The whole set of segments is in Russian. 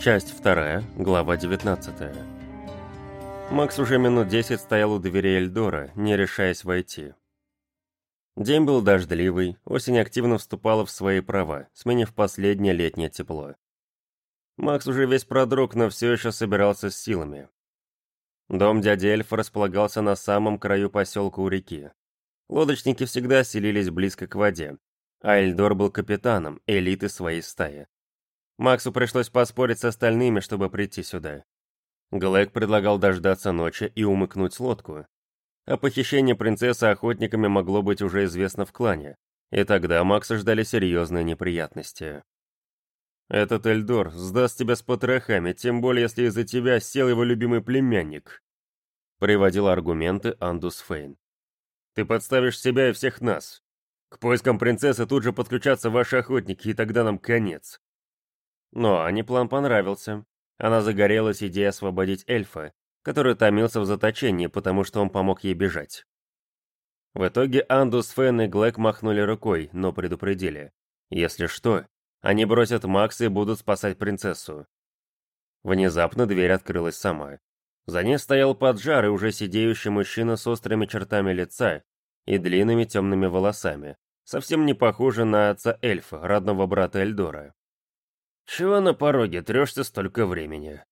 Часть 2, глава 19. Макс уже минут 10 стоял у двери Эльдора, не решаясь войти. День был дождливый, осень активно вступала в свои права, сменив последнее летнее тепло. Макс уже весь продрог, но все еще собирался с силами. Дом дяди Эльфа располагался на самом краю поселка у реки. Лодочники всегда селились близко к воде, а Эльдор был капитаном элиты своей стаи. Максу пришлось поспорить с остальными, чтобы прийти сюда. Глэк предлагал дождаться ночи и умыкнуть лодку. О похищении принцессы охотниками могло быть уже известно в клане, и тогда Макса ждали серьезные неприятности. «Этот Эльдор сдаст тебя с потрохами, тем более если из-за тебя сел его любимый племянник», приводил аргументы Андус Фейн. «Ты подставишь себя и всех нас. К поискам принцессы тут же подключатся ваши охотники, и тогда нам конец». Но Ане план понравился. Она загорелась идеей освободить эльфа, который томился в заточении, потому что он помог ей бежать. В итоге Андус, Фен и Глэк махнули рукой, но предупредили. Если что, они бросят Макса и будут спасать принцессу. Внезапно дверь открылась сама. За ней стоял поджар и уже сидеющий мужчина с острыми чертами лица и длинными темными волосами, совсем не похожий на отца эльфа, родного брата Эльдора. «Чего на пороге трешься столько времени?»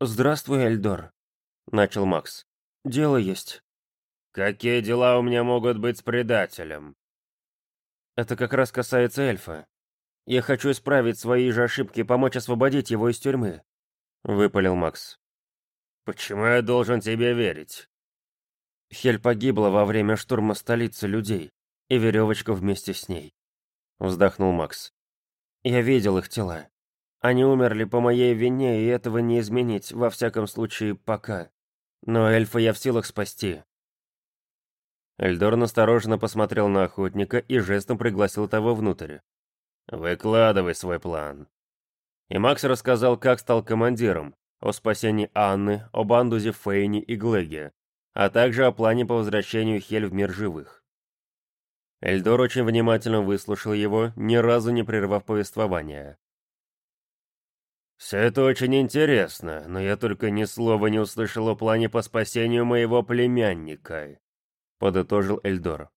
«Здравствуй, Эльдор», — начал Макс. «Дело есть». «Какие дела у меня могут быть с предателем?» «Это как раз касается эльфа. Я хочу исправить свои же ошибки и помочь освободить его из тюрьмы», — выпалил Макс. «Почему я должен тебе верить?» Хель погибла во время штурма столицы людей, и веревочка вместе с ней. Вздохнул Макс. Я видел их тела. Они умерли по моей вине, и этого не изменить, во всяком случае, пока. Но эльфа я в силах спасти. Эльдор настороженно посмотрел на охотника и жестом пригласил того внутрь. «Выкладывай свой план». И Макс рассказал, как стал командиром, о спасении Анны, об Андузе Фейне и Глеге, а также о плане по возвращению Хель в мир живых. Эльдор очень внимательно выслушал его, ни разу не прервав повествования. «Все это очень интересно, но я только ни слова не услышал о плане по спасению моего племянника», — подытожил Эльдор.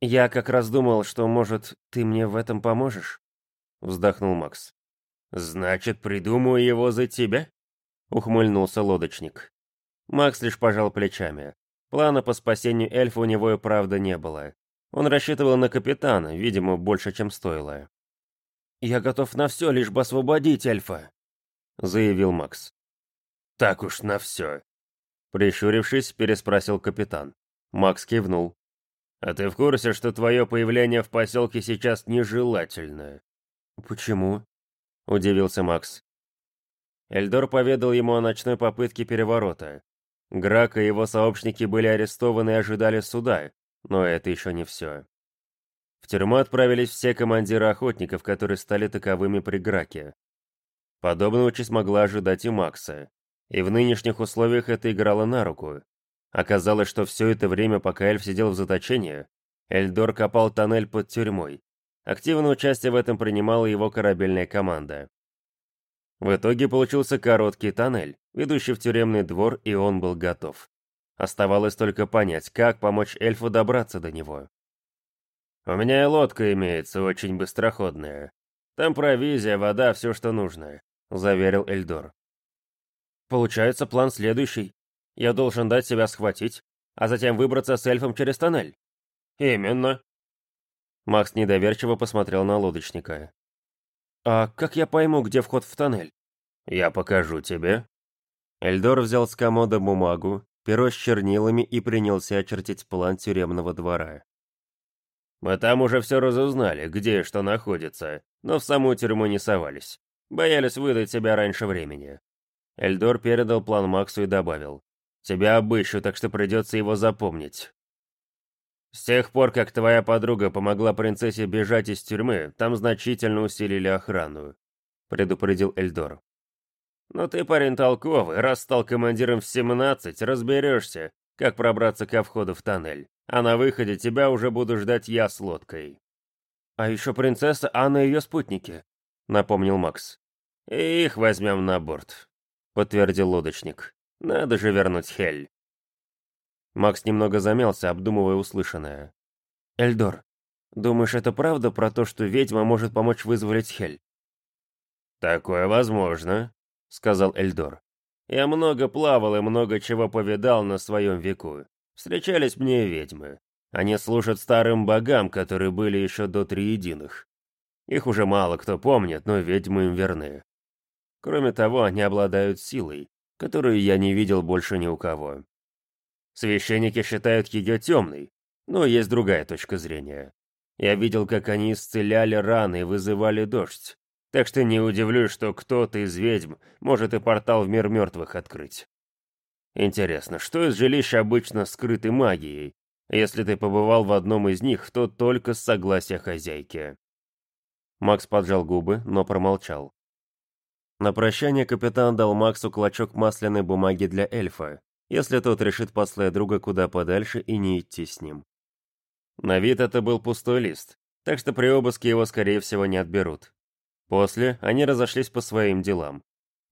«Я как раз думал, что, может, ты мне в этом поможешь?» — вздохнул Макс. «Значит, придумаю его за тебя?» — ухмыльнулся лодочник. Макс лишь пожал плечами. Плана по спасению эльфа у него и правда не было. Он рассчитывал на капитана, видимо, больше, чем стоило. «Я готов на все, лишь бы освободить эльфа», — заявил Макс. «Так уж на все», — прищурившись, переспросил капитан. Макс кивнул. «А ты в курсе, что твое появление в поселке сейчас нежелательно?» «Почему?» — удивился Макс. Эльдор поведал ему о ночной попытке переворота. Грак и его сообщники были арестованы и ожидали суда, но это еще не все. В тюрьму отправились все командиры охотников, которые стали таковыми при Граке. Подобная участь могла ожидать и Макса. И в нынешних условиях это играло на руку. Оказалось, что все это время, пока эльф сидел в заточении, Эльдор копал тоннель под тюрьмой. Активное участие в этом принимала его корабельная команда. В итоге получился короткий тоннель, ведущий в тюремный двор, и он был готов. Оставалось только понять, как помочь эльфу добраться до него. «У меня и лодка имеется, очень быстроходная. Там провизия, вода, все, что нужно», — заверил Эльдор. «Получается, план следующий. Я должен дать себя схватить, а затем выбраться с эльфом через тоннель». «Именно». Макс недоверчиво посмотрел на лодочника. «А как я пойму, где вход в тоннель?» «Я покажу тебе». Эльдор взял с комода бумагу, перо с чернилами и принялся очертить план тюремного двора. «Мы там уже все разузнали, где и что находится, но в саму тюрьму не совались. Боялись выдать себя раньше времени». Эльдор передал план Максу и добавил. «Тебя обыщу, так что придется его запомнить». «С тех пор, как твоя подруга помогла принцессе бежать из тюрьмы, там значительно усилили охрану», — предупредил Эльдор. Но ты парень толковый, раз стал командиром в 17, разберешься, как пробраться ко входу в тоннель. А на выходе тебя уже буду ждать я с лодкой. А еще принцесса Анна и ее спутники, напомнил Макс. Их возьмем на борт», — подтвердил лодочник. «Надо же вернуть Хель». Макс немного замялся, обдумывая услышанное. «Эльдор, думаешь, это правда про то, что ведьма может помочь вызволить Хель?» «Такое возможно», — сказал Эльдор. «Я много плавал и много чего повидал на своем веку. Встречались мне ведьмы. Они служат старым богам, которые были еще до триединых. Их уже мало кто помнит, но ведьмы им верны. Кроме того, они обладают силой, которую я не видел больше ни у кого. Священники считают ее темной, но есть другая точка зрения. Я видел, как они исцеляли раны и вызывали дождь, так что не удивлюсь, что кто-то из ведьм может и портал в мир мертвых открыть. Интересно, что из жилища обычно скрыты магией? Если ты побывал в одном из них, то только с согласия хозяйки. Макс поджал губы, но промолчал. На прощание капитан дал Максу клочок масляной бумаги для эльфа, если тот решит послать друга куда подальше и не идти с ним. На вид это был пустой лист, так что при обыске его, скорее всего, не отберут. После они разошлись по своим делам.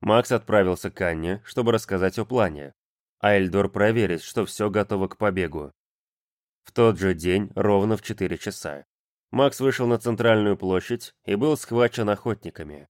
Макс отправился к Анне, чтобы рассказать о плане, а Эльдор проверить, что все готово к побегу. В тот же день, ровно в 4 часа, Макс вышел на центральную площадь и был схвачен охотниками.